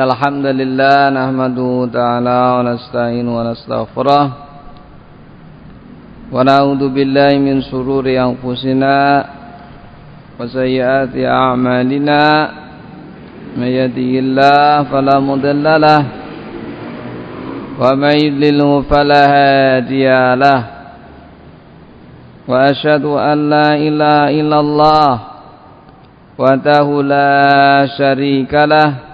الحمد لله نحمده تعالى ونستعين ونستغفره ونعوذ بالله من شرور أنفسنا وسيئات أعمالنا من يهده الله فلا مضل له ومن يضلله فلا هادي له وأشهد أن لا إله إلا الله وحده لا شريك له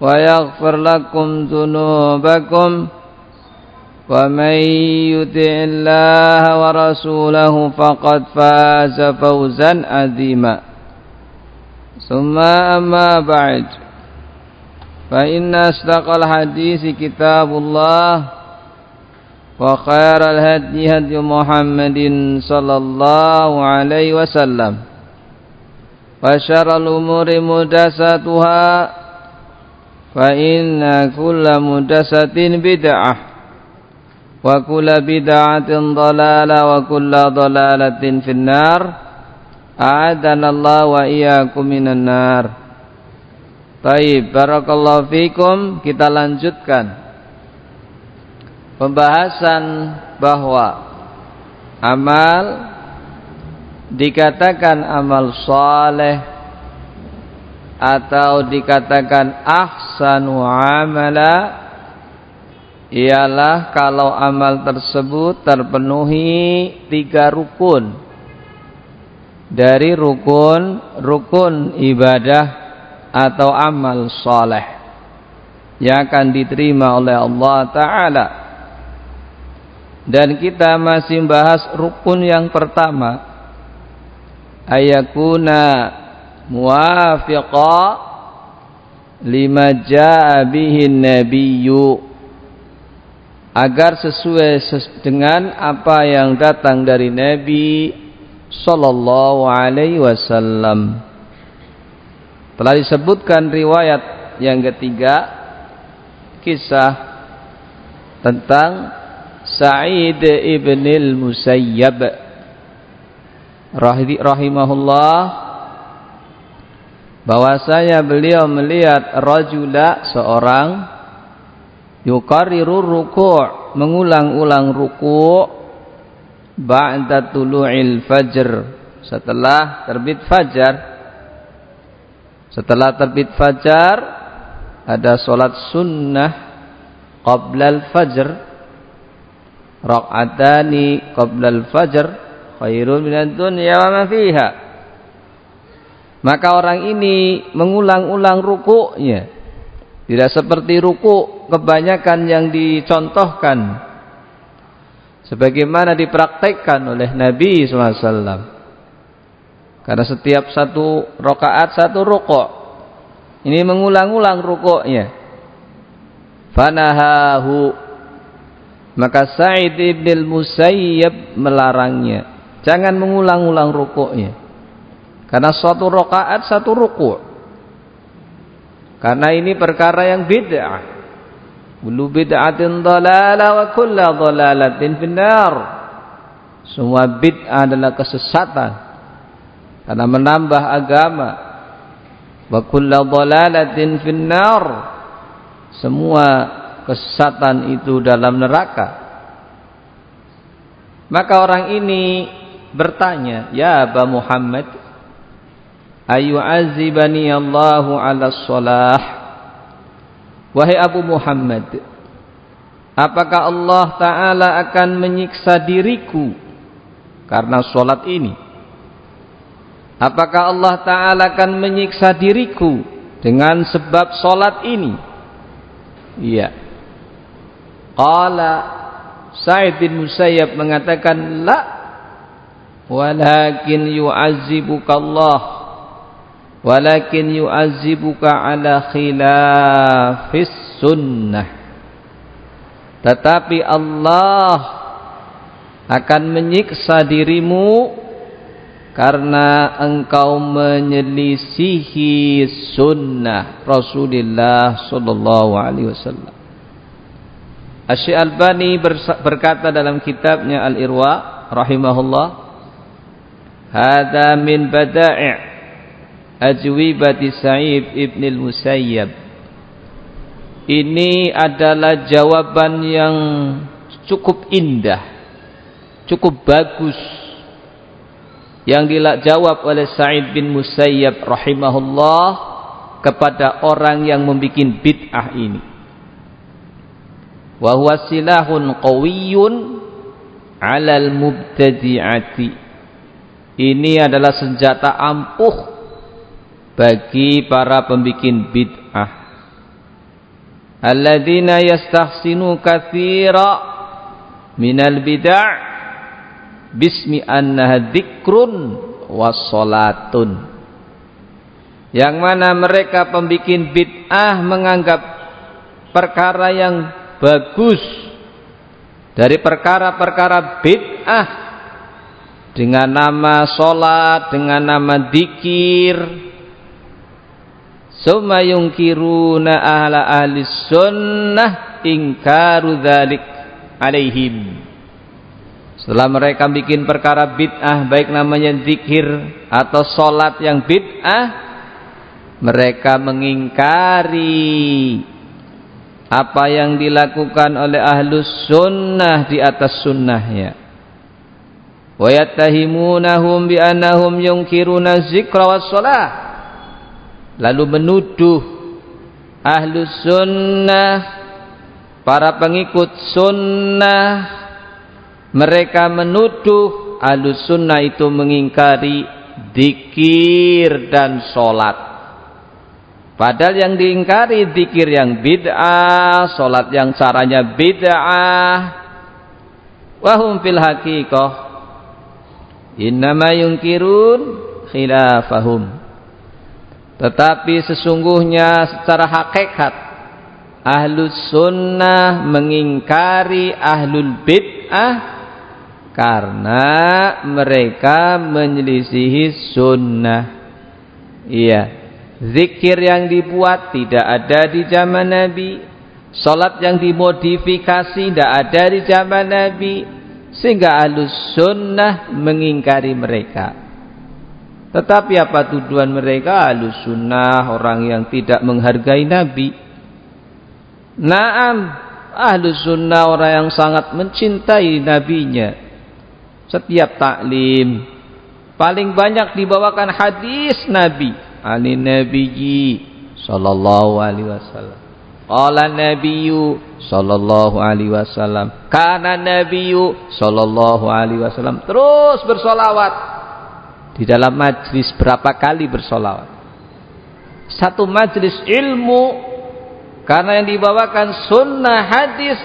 ويغفر لكم ذنوبكم ومن يطع الله ورسوله فقد فاز فوزا عظيما. ثم أما بعد فإن أصدق الحديث كتاب الله وخير الهدي هدي محمد صلى الله عليه وسلم وشر الأمور Fa inna kulla mudasatin bid'ah. Wa kulla bid'atin dalala Wa kulla dalalatin finnar. A'adanallah wa iyakum minan nar. Barakallahu Kita lanjutkan Pembahasan bahwa Amal Dikatakan amal soleh atau dikatakan ahsanu amala ialah kalau amal tersebut terpenuhi tiga rukun. Dari rukun rukun ibadah atau amal soleh yang akan diterima oleh Allah Ta'ala. Dan kita masih membahas rukun yang pertama. Ayakuna muwafiqa lima jaa bihi nabiyyu. Agar sesuai dengan apa yang datang dari Nabi sallallahu alaihi wasallam. Telah disebutkan riwayat yang ketiga kisah tentang Sa'id ibn al-Musayyab rahimahullah bahwasanya beliau melihat rajula seorang yukarriru ruku' mengulang-ulang ruku' ba'da tulu'il fajr. Setelah terbit fajar setelah terbit fajar ada solat sunnah qabla al-fajr raq'atani qabla al-fajr khairun minad dunya wa ma maka orang ini mengulang-ulang rukuknya. Tidak seperti ruku kebanyakan yang dicontohkan. Sebagaimana dipraktekkan oleh Nabi SAW. Karena setiap satu rokaat satu rukuk. Ini mengulang-ulang rukuknya. Fanahahu. Maka Sa'id ibn Musayyab melarangnya. Jangan mengulang-ulang rukuknya. Karena suatu rokaat satu ruku. Karena ini perkara yang bid'ah. Kullu bid'atin dhalalah wa kulla dhalalatin finnar. Semua bid'ah adalah kesesatan. Karena menambah agama. Wa kulla dhalalatin finnar. Semua kesesatan itu dalam neraka. Maka orang ini bertanya, "Ya Aba Muhammad, ayu'azibani Allahu ala salah Wahai Abu Muhammad, apakah Allah Ta'ala akan menyiksa diriku karena sholat ini? Apakah Allah Ta'ala akan menyiksa diriku dengan sebab sholat ini? Iya. Qala Sa'id bin Musayyab mengatakan, La, walakin yu'azzibuka Allah walakin yu'azzibuka ala khilafis sunnah tetapi Allah akan menyiksa dirimu karena engkau menyelisihi sunnah Rasulullah sallallahu alaihi wasallam. Asy Albani berkata dalam kitabnya Al-Irwa rahimahullah, "Hada min bada'i' ajwibati Sa'id ibn al-Musayyab ini adalah jawaban yang cukup indah cukup bagus yang jawab oleh Sa'id bin Musayyab rahimahullah kepada orang yang membuat bid'ah ini. Wa huwa silahun qawiyyun 'alal mubtadi'ati. Ini adalah senjata ampuh bagi para pembikin bid'ah. Alladzina yastahsinu katsira minal bid'ah bismi annaha dzikrun wassalatun yang mana mereka pembikin bid'ah menganggap perkara yang bagus dari perkara-perkara bid'ah. Dengan nama solat, dengan nama dikir, Summa yunkiruna ahla ahli sunnah ingkaru dhalik alaihim. Setelah mereka bikin perkara bid'ah baik namanya zikir atau solat yang bid'ah mereka mengingkari apa yang dilakukan oleh ahlus sunnah di atas sunnahnya wa yattahimunahum bi annahum yunkiruna zikra was salah lalu menuduh ahlu sunnah para pengikut sunnah. Mereka menuduh ahlu sunnah itu mengingkari dikir dan solat. Padahal yang diingkari dikir yang bid'ah solat yang caranya bid'ah. Wahum fil haqiqah. Innama yungkirun khilafahum tetapi sesungguhnya secara hakikat Ahlus sunnah mengingkari ahlul bid'ah Karena mereka menyelisihi sunnah. Iya Zikir yang dibuat tidak ada di zaman Nabi Salat yang dimodifikasi tidak ada di zaman Nabi Sehingga ahlus sunnah mengingkari mereka tetapi apa tujuan mereka? Ahlus sunnah, orang yang tidak menghargai Nabi. Naam, ahlus sunnah orang yang sangat mencintai nabinya. Setiap taklim paling banyak dibawakan hadis Nabi. Ali Nabiyyi sallallahu alaihi wasallam. Qala Nabiyyu sallallahu alaihi wasallam. Kana Nabiyyu sallallahu alaihi wasallam. Terus bersolawat di dalam majlis berapa kali bersolawat? Satu majlis ilmu karena yang dibawakan sunnah hadis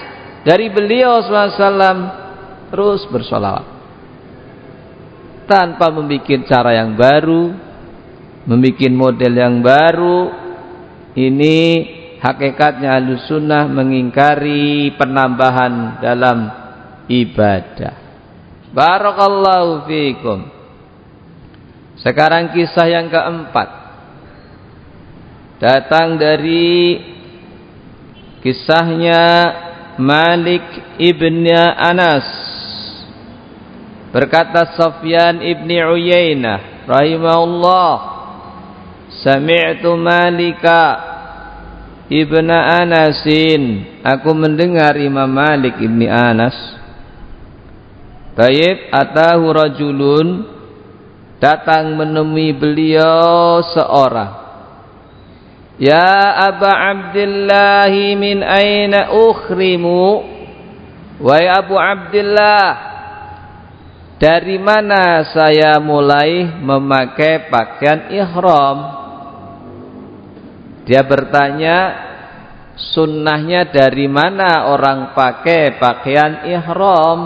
dari beliau SAW terus bersolawat. Tanpa membuat cara yang baru membuat model yang baru ini hakikatnya sunnah mengingkari penambahan dalam ibadah. Barakallahu fiikum sekarang kisah yang keempat. Datang dari kisahnya Malik ibn Anas. Berkata Sofyan ibn Uyainah rahimahullah. Sami'tu Malika ibn Anasin. Aku mendengar Imam Malik ibn Anas. Taib atahu rajulun datang menemui beliau seorang. Ya Aba Abdullah min aina ukhrimu? Wahai Abu Abdullah Dari mana saya mulai memakai pakaian ihram? Dia bertanya Sunnahnya dari mana orang pakai pakaian ihram?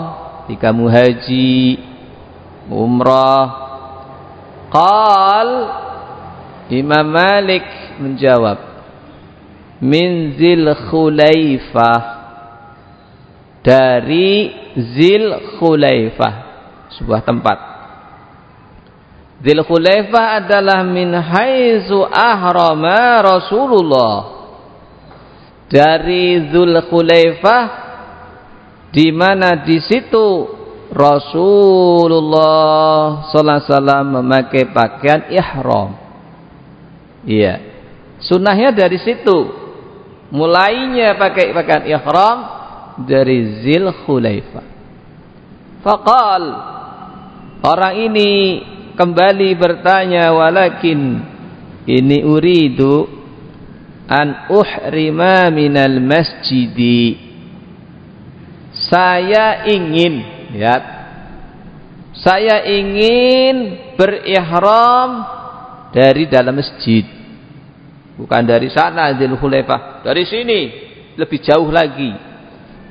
Jika muhaji Umrah Qal Imam Malik menjawab Min zil khulaifah. Dari zil khulaifah Sebuah tempat. Zil khulaifah adalah min haizu ahrama Rasulullah. Dari zul khulaifah di mana di situ Rasulullah sallallahu alaihi wasallam memakai pakaian ihram. Iya. Sunnahnya dari situ. Mulainya pakai pakaian ihram dari Zil Khulaifah. Faqal orang ini kembali bertanya walakin ini uridu an uhrima minal masjidi saya ingin Lihat. Saya ingin berihram dari dalam masjid. Bukan dari sana Zulhulaifah. Dari sini lebih jauh lagi.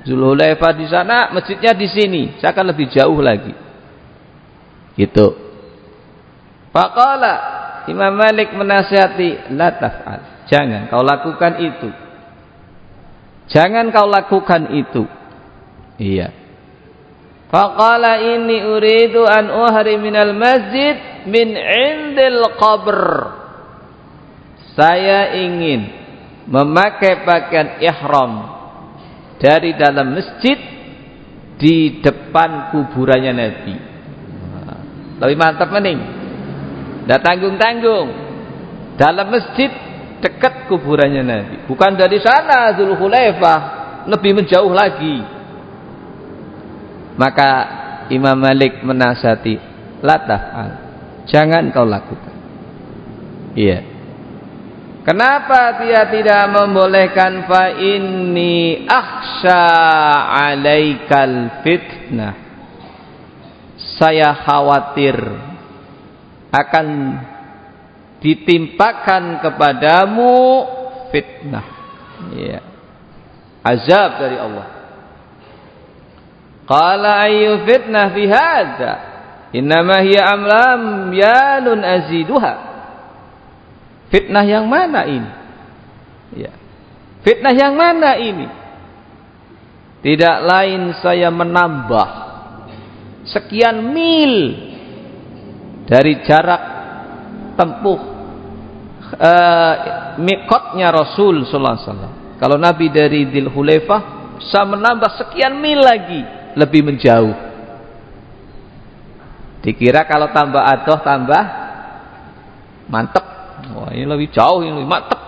Zulhulaifah di sana, masjidnya di sini. Saya akan lebih jauh lagi. Gitu. Faqala Imam Malik menasihati, la taf'al. Jangan kau lakukan itu. Jangan kau lakukan itu. Iya. Faqala inni uridu an uhri minal masjid min indil qabr. Saya ingin memakai pakaian ihram dari dalam masjid di depan kuburannya Nabi. Lebih mantap mending. Tidak tanggung-tanggung. Dalam masjid dekat kuburannya Nabi. Bukan dari sana Zulhulaifah. Lebih menjauh lagi. Maka Imam Malik menasihati, la taf'al. Jangan kau lakukan. Iya. Kenapa dia tidak membolehkan fa inni akhsha 'alaikal fitnah? Saya khawatir akan ditimpakan kepadamu fitnah. Iya. Azab dari Allah. Qala ayyu fitnah fi hadza? Innama hiya amlam yalun aziduha. Fitnah yang mana ini? Ya. Fitnah yang mana ini? Tidak lain saya menambah sekian mil dari jarak tempuh uh, mikotnya Rasul sallallahu alaihi wasallam. Kalau Nabi dari Dzul Hulaifah saya menambah sekian mil lagi lebih menjauh. Dikira kalau tambah adoh tambah mantep. Wah ini lebih jauh, ini lebih mantep.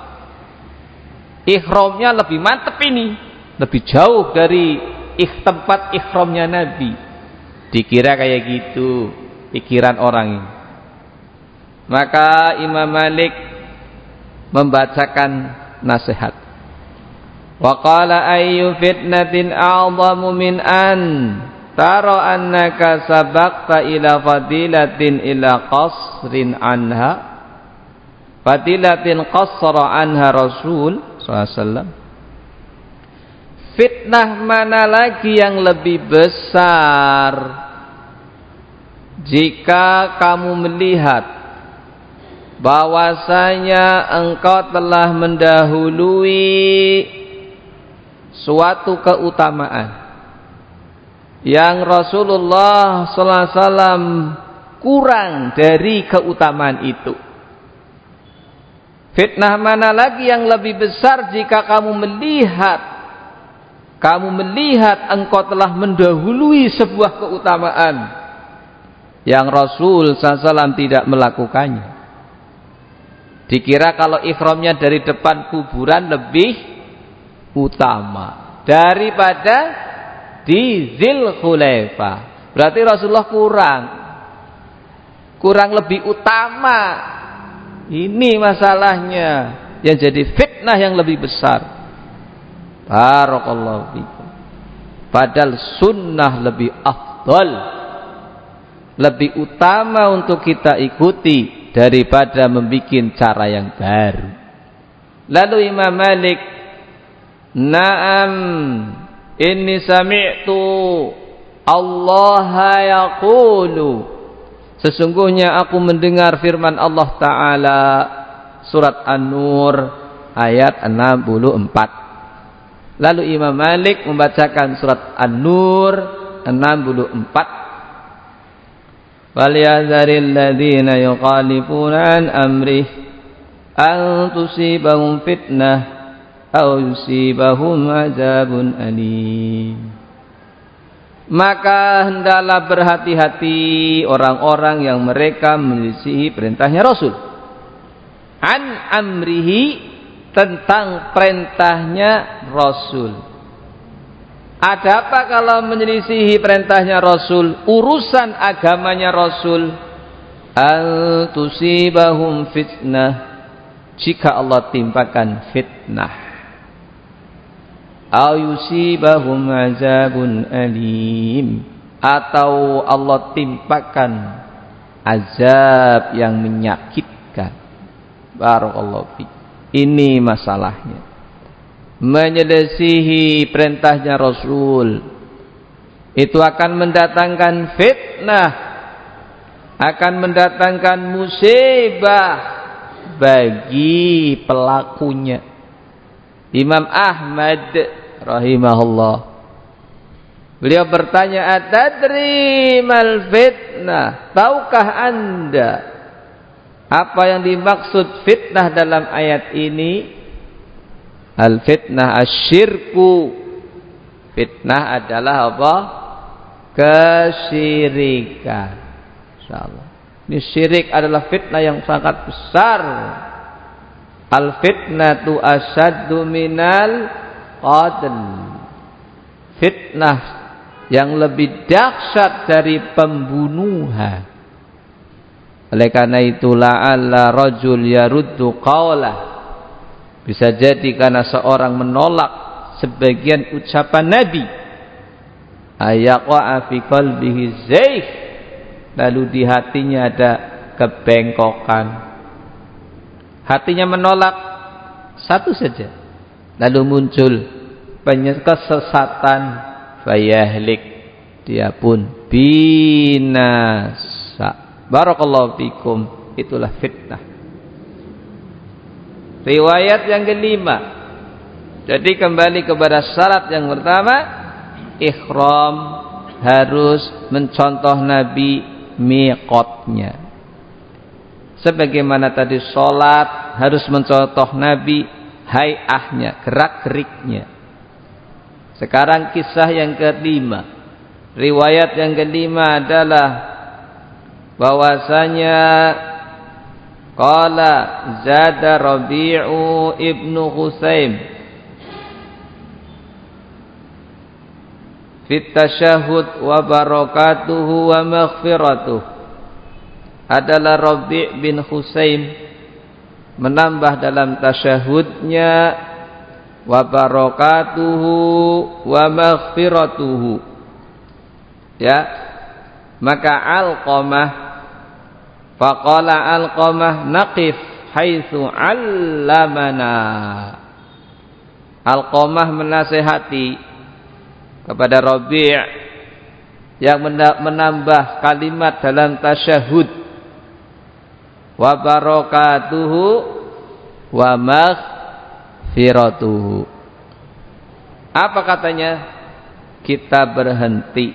Ikhramnya lebih mantep ini. Lebih jauh dari ikh tempat ikhramnya Nabi. Dikira kayak gitu pikiran orang ini. Maka Imam Malik membacakan nasihat. Wa qala ayyu fitnatin a'zamu min an? Tara annaka sabaqta ila fadilatin ila qasrin anha. Fadilatin qassara anha Rasul sallallahu Fitnah mana lagi yang lebih besar? Jika kamu melihat bahwasanya engkau telah mendahului suatu keutamaan yang Rasulullah SAW kurang dari keutamaan itu. Fitnah mana lagi yang lebih besar jika kamu melihat kamu melihat engkau telah mendahului sebuah keutamaan yang Rasul SAW tidak melakukannya. Dikira kalau ikhramnya dari depan kuburan lebih utama daripada di Zil Khulaifah. Berarti Rasulullah kurang. Kurang lebih utama. Ini masalahnya. yang jadi fitnah yang lebih besar. Barakallahu fikum. Padahal sunnah lebih afdal. Lebih utama untuk kita ikuti daripada membuat cara yang baru. Lalu Imam Malik, "Na'am, inni sami'tu Allah yaqulu" Sesungguhnya aku mendengar firman Allah Ta'ala Surat An-Nur ayat 64 Lalu Imam Malik membacakan surat An-Nur 64 Waliyazaril ladhina yuqalifuna an amrih An tusibahum fitnah Au yusibahum azabun alim maka hendaklah berhati-hati orang-orang yang mereka menyelisihi perintahnya Rasul. An amrihi tentang perintahnya Rasul. Ada apa kalau menyelisihi perintahnya Rasul, urusan agamanya Rasul? Al tusibahum fitnah. Jika Allah timpakan fitnah ayusibahum azabun alim. Atau Allah timpakan azab yang menyakitkan. Barakallahu fi ini masalahnya. Menyelesihi perintahnya Rasul. Itu akan mendatangkan fitnah. Akan mendatangkan musibah bagi pelakunya Imam Ahmad rahimahullah. Beliau bertanya, "Atadri mal fitnah?" Tahukah Anda apa yang dimaksud fitnah dalam ayat ini? Al fitnah asyirku. Fitnah adalah apa? Kesyirikan. Insyaallah. Ini syirik adalah fitnah yang sangat besar. Al fitnatu asyaddu minal qatl. Fitnah yang lebih dahsyat dari pembunuhan. Oleh karena itulah Allah rajul yaruddu qawlah. Bisa jadi karena seorang menolak sebagian ucapan Nabi. Ayaqa fi qalbihi zaif. Lalu di hatinya ada kebengkokan. Hatinya menolak. Satu saja. Lalu muncul kesesatan. Fayahlik. Dia pun binasa. Barakallahu fikum. Itulah fitnah. Riwayat yang kelima. Jadi kembali kepada syarat yang pertama. Ikhram harus mencontoh nabi miqatnya sebagaimana tadi sholat harus mencontoh nabi hayahnya, gerak-geriknya. Sekarang kisah yang kelima. Riwayat yang kelima adalah bahwasanya qala zada Rabi'u ibnu Husaim fit tasyahud wa barakatuhu wa maghfiratuh adalah Rabi' bin Husaim menambah dalam tasyahudnya wa barakatuhu wa maghfiratuhu. Ya. Maka alqamah faqala alqamah naqif haitsu allamana. Alqamah menasehati kepada Rabi' yang menambah kalimat dalam tasyahud wa barakatuhu wa maghfiratuhu. Apa katanya? Kita berhenti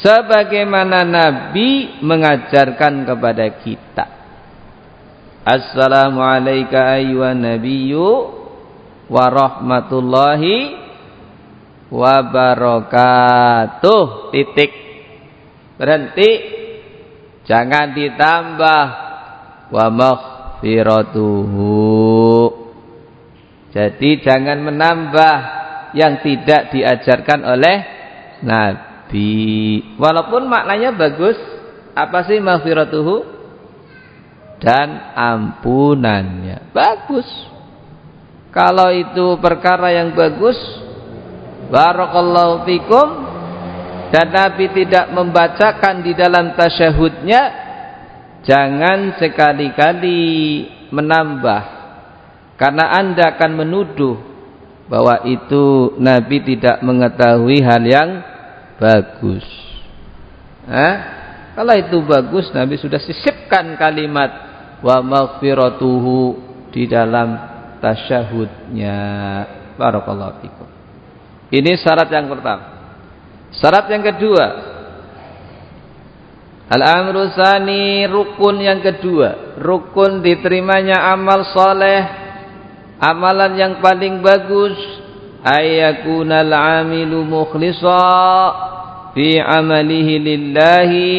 sebagaimana Nabi mengajarkan kepada kita. Assalamualaikum ayyuhan nabiyyu wa rahmatullahi wa barakatuh. Titik. Berhenti. Jangan ditambah wa maghfiratuhu. Jadi jangan menambah yang tidak diajarkan oleh Nabi. Walaupun maknanya bagus, apa sih maghfiratuhu? dan ampunannya. Bagus. Kalau itu perkara yang bagus, barakallahu fikum dan Nabi tidak membacakan di dalam tasyahudnya, jangan sekali-kali menambah karena Anda akan menuduh bahwa itu Nabi tidak mengetahui hal yang bagus. Eh? Kalau itu bagus Nabi sudah sisipkan kalimat wa maghfiratuhu di dalam tasyahudnya. Barakallahu. Ini syarat yang pertama. Syarat yang kedua. Al-amru sani rukun yang kedua. Rukun diterimanya amal soleh. Amalan yang paling bagus. Ayakunal amilu mukhlisa fi amalihi lillahi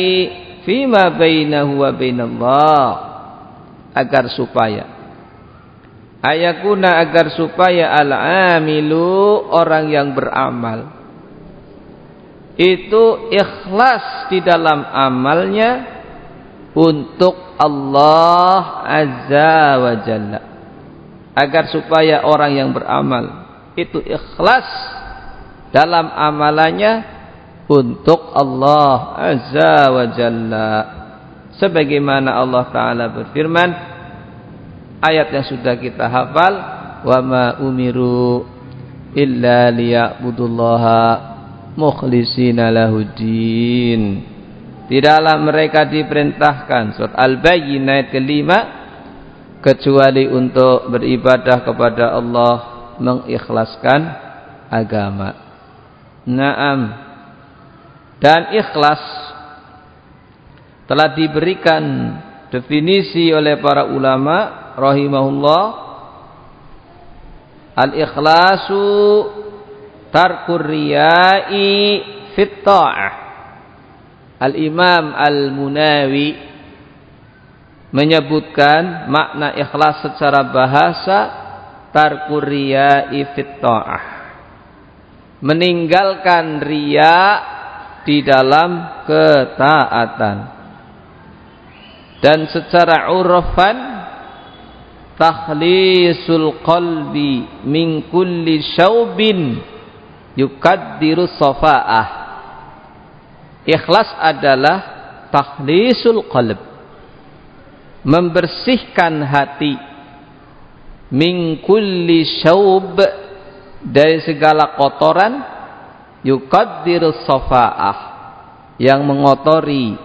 fima bainahu wa bainallah agar supaya ayakuna agar supaya al-amilu orang yang beramal itu ikhlas di dalam amalnya untuk Allah Azza wa Jalla. Agar supaya orang yang beramal itu ikhlas dalam amalannya untuk Allah Azza wa Jalla. Sebagaimana Allah taala berfirman ayat yang sudah kita hafal wa ma umiru illa liya'budullaha mukhlishina lahuddin tidaklah mereka diperintahkan. Surat al-bayyinah ayat kelima. Kecuali untuk beribadah kepada Allah mengikhlaskan agama. Naam. Dan ikhlas telah diberikan definisi oleh para ulama rahimahullah. Al-ikhlasu tarkur riyai fit ta'ah. Al-imam al-munawi menyebutkan makna ikhlas secara bahasa tarkur riyai fit ta'ah. Meninggalkan riya di dalam ketaatan. Dan secara urfan takhlisul qalbi min kulli syaubin yukaddiru safa'ah. Ikhlas adalah takhlisul qalb. Membersihkan hati. Min kulli syaub dari segala kotoran yukaddiru safa'ah. Yang mengotori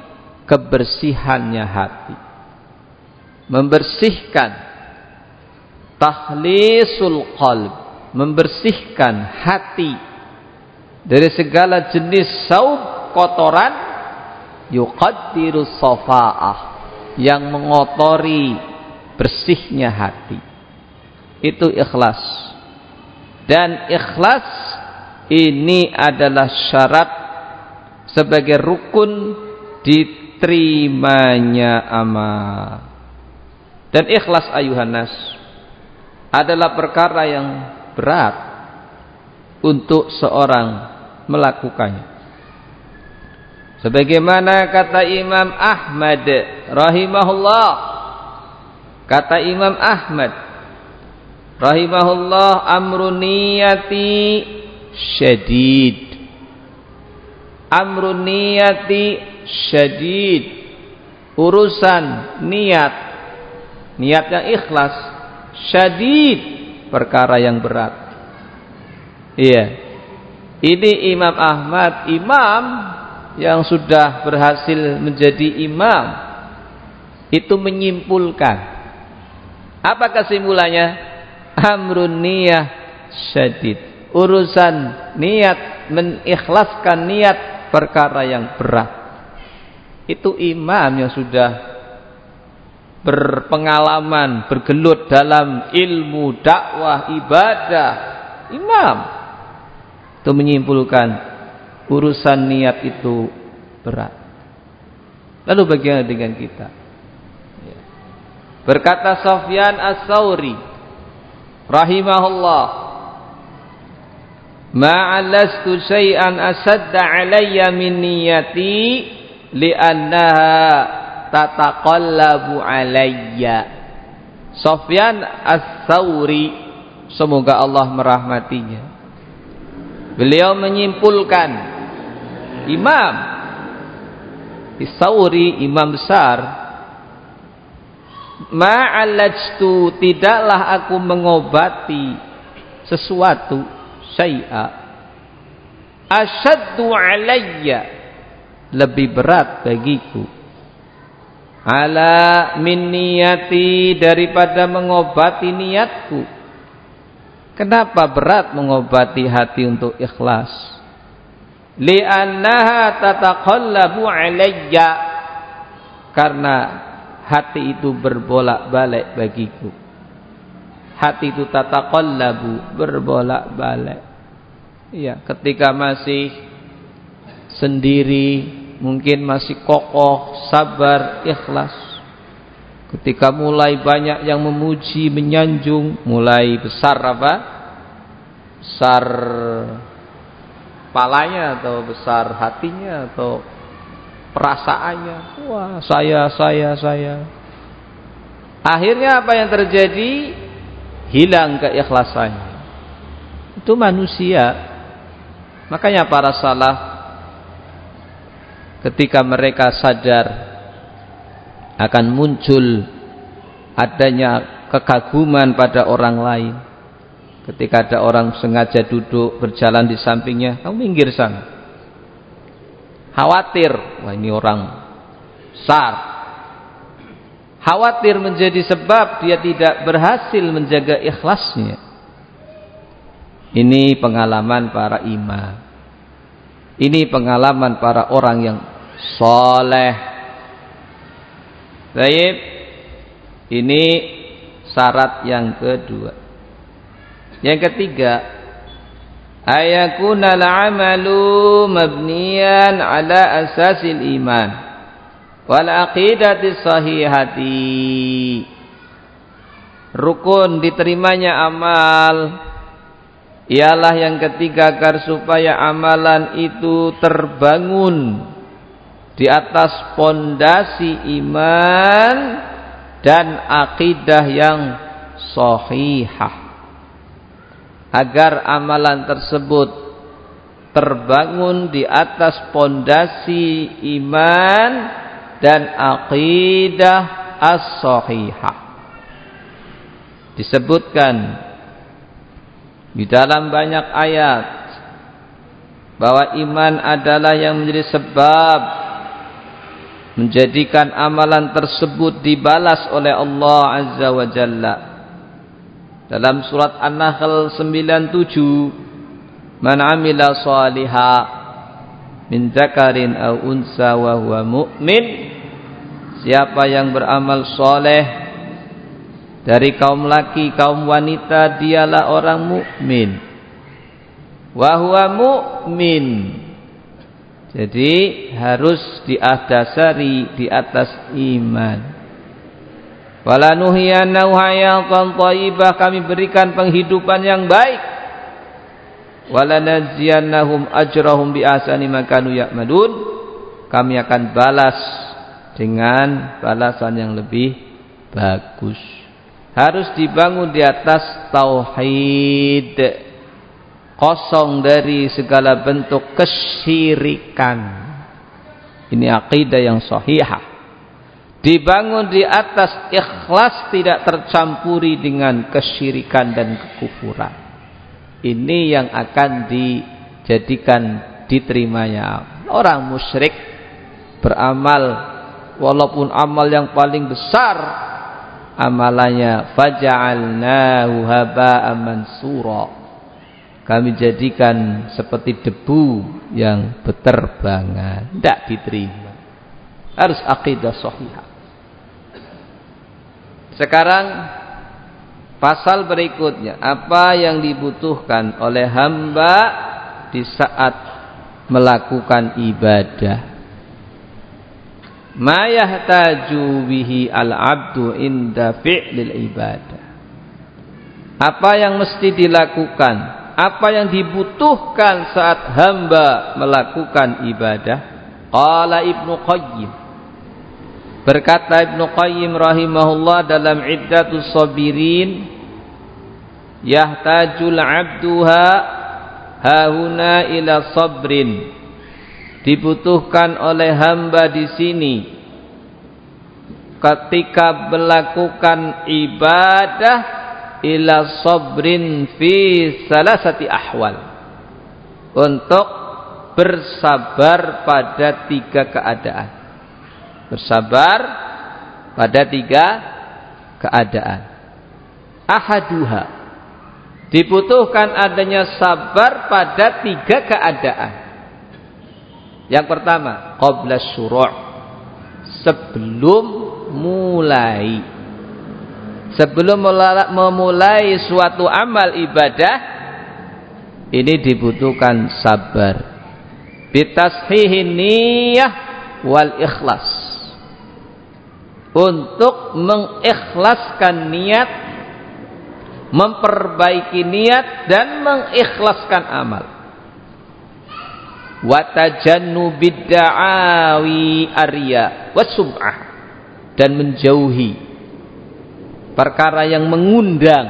kebersihannya hati. Membersihkan tahlisul qalb. Membersihkan hati dari segala jenis saub kotoran yukaddiru safa'ah yang mengotori bersihnya hati itu ikhlas dan ikhlas ini adalah syarat sebagai rukun diterimanya amal. Dan ikhlas ayuhanas adalah perkara yang berat untuk seorang melakukannya. Sebagaimana kata Imam Ahmad rahimahullah kata Imam Ahmad rahimahullah amrun niyati syadid. Amrun niyati syadid. Urusan niat niat yang ikhlas syadid perkara yang berat. Iya ini Imam Ahmad imam yang sudah berhasil menjadi imam. Itu menyimpulkan. Apa kesimpulannya? Amrun niyah syadid. Urusan niat mengikhlaskan niat perkara yang berat. Itu imam yang sudah berpengalaman bergelut dalam ilmu dakwah ibadah. Imam itu menyimpulkan urusan niat itu berat. Lalu bagaimana dengan kita? Ya. berkata Sofyan As-Sauri rahimahullah ma'alastu syai'an asadda alayya min niyati li'annaha tataqallabu alayya. Sofyan As-Sauri semoga Allah merahmatinya beliau menyimpulkan imam Sauri imam besar ma'alajtu tidaklah aku mengobati sesuatu syai'a. Asyaddu alayya lebih berat bagiku. Ala min niyati daripada mengobati niatku kenapa berat mengobati hati untuk ikhlas? Li'annaha tataqallabu alayya. Karena hati itu berbolak-balik bagiku. Hati itu tataqallabu berbolak-balik. Ya ketika masih sendiri mungkin masih kokoh, sabar, ikhlas. Ketika mulai banyak yang memuji, menyanjung, mulai besar apa? Besar palanya atau besar hatinya atau perasaannya. Wah, saya, saya, saya. Akhirnya apa yang terjadi? Hilang keikhlasannya. Itu manusia. Makanya para salaf ketika mereka sadar akan muncul adanya kekaguman pada orang lain. Ketika ada orang sengaja duduk berjalan di sampingnya kamu minggir sana khawatir. Wah ini orang besar. Khawatir menjadi sebab dia tidak berhasil menjaga ikhlasnya. Ini pengalaman para imam. Ini pengalaman para orang yang soleh. Baik. Ini syarat yang kedua. Yang ketiga, ayakuna al-amalu mabniyan ala asasil iman wal aqidati sahihati. Rukun diterimanya amal ialah yang ketiga agar supaya amalan itu terbangun di atas pondasi iman dan akidah yang sahihah. Agar amalan tersebut terbangun di atas pondasi iman dan akidah as-sahihah. Disebutkan di dalam banyak ayat bahwa iman adalah yang menjadi sebab menjadikan amalan tersebut dibalas oleh Allah Azza wa Jalla. Dalam surat An-Nahl 97 man amila saliha min zakarin aw unsa wa huwa mu'min. Siapa yang beramal soleh dari kaum laki kaum wanita dialah orang mukmin. Wa huwa mu'min jadi harus diadasari di atas iman. Wala nuhiyanahu hayatan kami berikan penghidupan yang baik. Wala najziyannahum ajrahum bi ahsani ma kanu. Kami akan balas dengan balasan yang lebih bagus. Harus dibangun di atas tauhid kosong dari segala bentuk kesyirikan. Ini akidah yang sahihah. Dibangun di atas ikhlas tidak tercampuri dengan kesyirikan dan kekufuran. Ini yang akan dijadikan diterimanya. Orang musyrik beramal walaupun amal yang paling besar amalannya faja'alnahu haba'an mansura kami jadikan seperti debu yang berterbangan tidak diterima. Harus akidah sahihah. Sekarang pasal berikutnya. Apa yang dibutuhkan oleh hamba di saat melakukan ibadah? Ma yahtaju bihi al-abdu inda fi'lil ibadah. Apa yang mesti dilakukan apa yang dibutuhkan saat hamba melakukan ibadah? Qala ibnu qayyim. Berkata Ibnu Qayyim rahimahullah dalam Iddatus Sabirin Yahtajul abduha hahuna ila sabrin. Dibutuhkan oleh hamba di sini ketika melakukan ibadah ila sabrin fi salasati ahwal. Untuk bersabar pada tiga keadaan. Bersabar pada tiga keadaan. Ahaduha. Dibutuhkan adanya sabar pada tiga keadaan. Yang pertama qabla syuru' sebelum mulai sebelum memulai suatu amal ibadah ini dibutuhkan sabar. Bitashihin niyah wal ikhlas. Untuk mengikhlaskan niat memperbaiki niat dan mengikhlaskan amal. Watajannu bidda'awi arya wasum'ah dan menjauhi perkara yang mengundang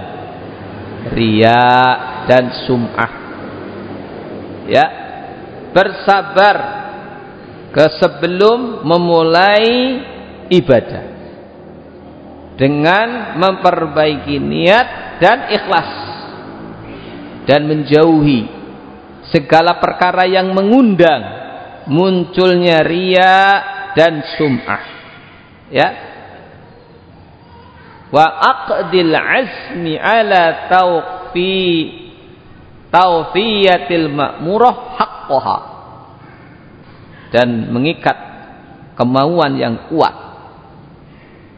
ria dan sum'ah. Ya. Bersabar ke sebelum memulai ibadah. Dengan memperbaiki niat dan ikhlas. Dan menjauhi segala perkara yang mengundang munculnya ria dan sum'ah. Ya wa aqdil azmi ala tawfi tawfiyatil ma'murah haqqaha. Dan mengikat kemauan yang kuat.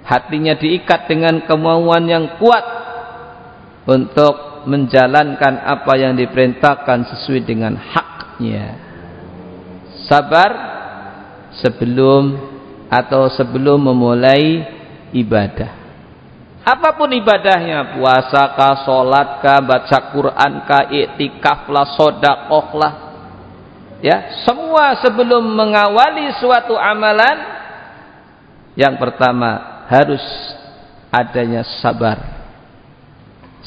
Hatinya diikat dengan kemauan yang kuat untuk menjalankan apa yang diperintahkan sesuai dengan haknya. Sabar sebelum atau sebelum memulai ibadah Apa pun ibadahnya, puasa kah, sholat kah, baca Quran kah, iktikaf lah, sodakoh lah. Ya, semua sebelum mengawali suatu amalan, yang pertama harus adanya sabar.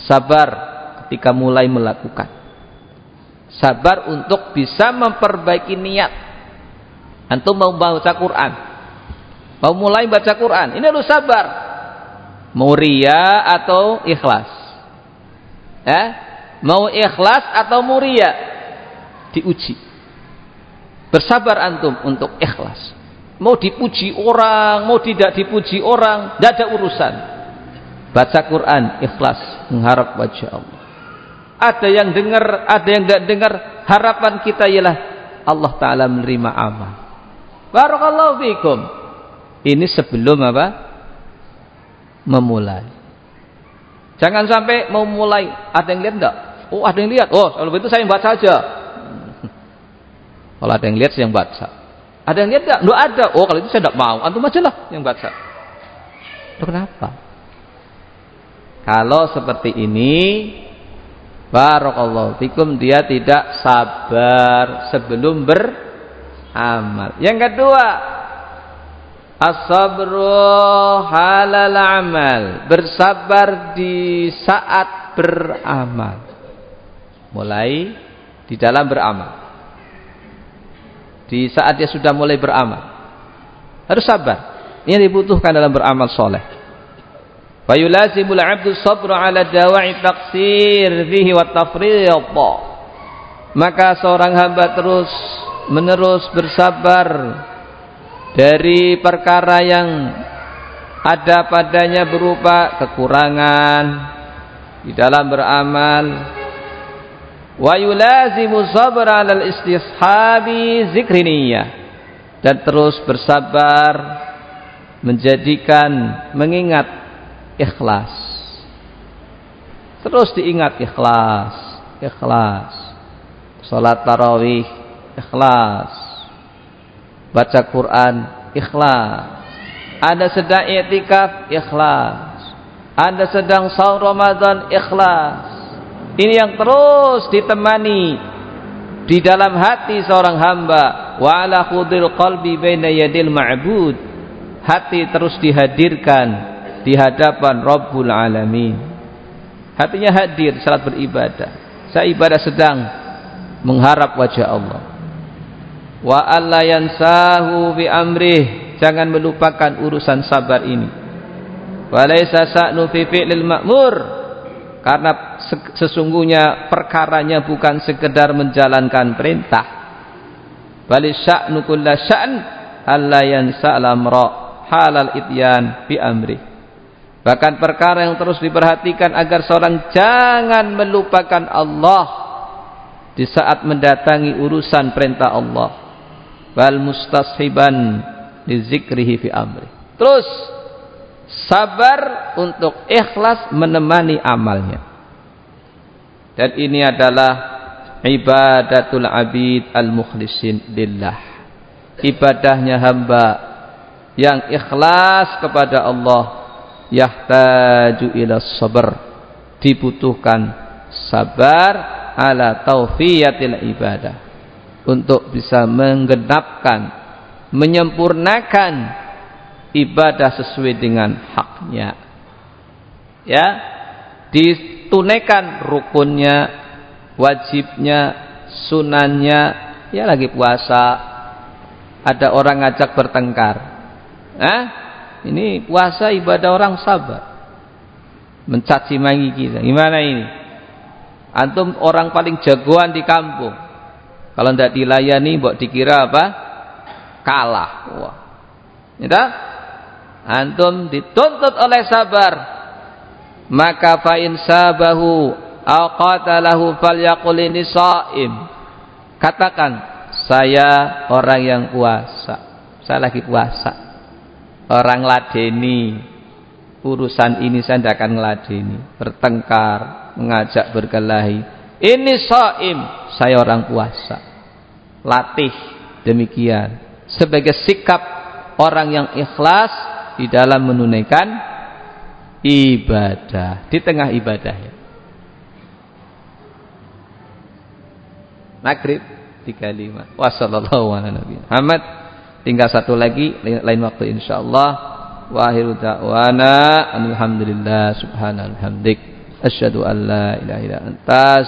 Sabar ketika mulai melakukan. Sabar untuk bisa memperbaiki niat. Antum mau baca Quran, mau mulai baca Quran, ini harus sabar Mau ria atau ikhlas? Eh? Mau ikhlas atau mau ria? Diuji. Bersabar antum untuk ikhlas. Mau dipuji orang, mau tidak dipuji orang, tidak ada urusan. Baca Quran, ikhlas, mengharap wajah Allah. Ada yang dengar, ada yang tidak dengar. Harapan kita ialah Allah Ta'ala menerima amal. Barakallahu fikum. Ini sebelum apa? Memulai. Jangan sampai mau mulai ada yang lihat enggak? Oh, ada yang lihat. Oh, kalau begitu saya yang baca saja. Kalau ada yang lihat saya yang baca. Ada yang lihat enggak? Enggak ada. Oh, kalau itu saya enggak mau. Antum aja lah yang baca. Itu kenapa? Kalau seperti ini Barakallahu fikum dia tidak sabar sebelum beramal. Yang kedua, As-sabru halal amal. Bersabar di saat beramal. Mulai di dalam beramal. Di saat dia sudah mulai beramal. Harus sabar. Ini dibutuhkan dalam beramal soleh. Fayulazimul abdu sabru ala dawa'i taksir fihi wa tafriḍ. Maka seorang hamba terus menerus bersabar dari perkara yang ada padanya berupa kekurangan di dalam beramal. Wa yulazimu sabra alal istishabi zikriniyah dan terus bersabar menjadikan mengingat ikhlas. Terus diingat ikhlas ikhlas. Salat tarawih ikhlas baca Quran ikhlas ada sedang i'tikaf ikhlas ada sedang saum Ramadan ikhlas ini yang terus ditemani di dalam hati seorang hamba wa ala khudil qalbi baina yadil ma'bud hati terus dihadirkan di hadapan Rabbul Alamin. Hatinya hadir saat beribadah. Saya ibadah sedang mengharap wajah Allah. Wa alla yansahu bi amrih. Jangan melupakan urusan sabar ini. Walaysa sa'nu fi fi'lil ma'mur. Karena sesungguhnya perkaranya bukan sekedar menjalankan perintah. Bali sya'nu kulla sya'n alla yansa al-amra halal ityan bi amrih. Bahkan perkara yang terus diperhatikan agar seorang jangan melupakan Allah di saat mendatangi urusan perintah Allah. Bal mustashiban li zikrihi fi amri. Terus sabar untuk ikhlas menemani amalnya. Dan ini adalah ibadatul abid al-mukhlisin lillah. Ibadahnya hamba yang ikhlas kepada Allah yahtaju ila sabar dibutuhkan sabar ala taufiyatil ibadah untuk bisa menggenapkan menyempurnakan ibadah sesuai dengan haknya ya ditunaikan rukunnya wajibnya sunannya ya lagi puasa ada orang ngajak bertengkar eh? Ini puasa ibadah orang sabar. Mencaci maki kita. Gimana ini? Antum orang paling jagoan di kampung. Kalau tidak dilayani, buat dikira apa? Kalah. Wah. Ya Antum dituntut oleh sabar. Maka fa'in sabahu aqatalahu falyaqul ini saim. Katakan, saya orang yang puasa. Saya lagi puasa orang ladeni urusan ini saya tidak akan ngeladeni bertengkar mengajak berkelahi ini saim saya orang puasa latih. Demikian. Sebagai sikap orang yang ikhlas di dalam menunaikan ibadah. Di tengah ibadahnya maghrib 35 wassalamualaikum warahmatullahi wabarakatuh Tinggal satu lagi lain waktu insyaallah. Wa akhiru da'wana alhamdulillah subhanallah hamdik asyhadu an la ilaha illa anta